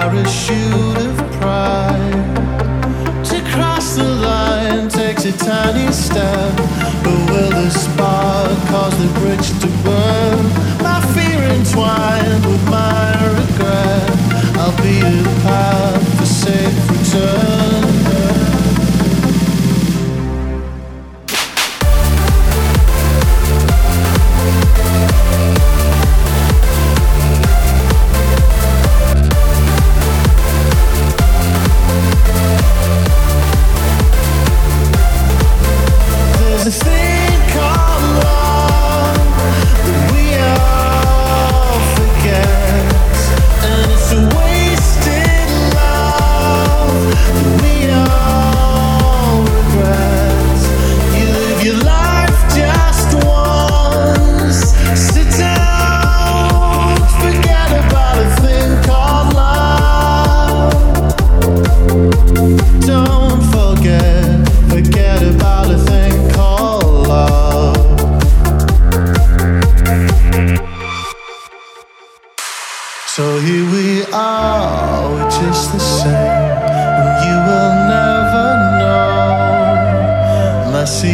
parachute of pride. To cross the line takes a tiny step, but will this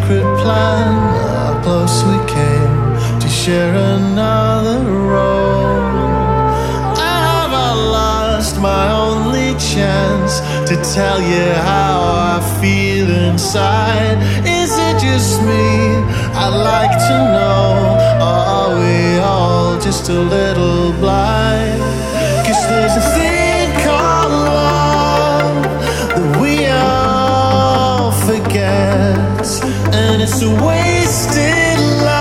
secret plan. How close we came to share another road. I have I lost my only chance to tell you how I feel inside. Is it just me? I'd like to know. Or are we all just a little? and it's a wasted life.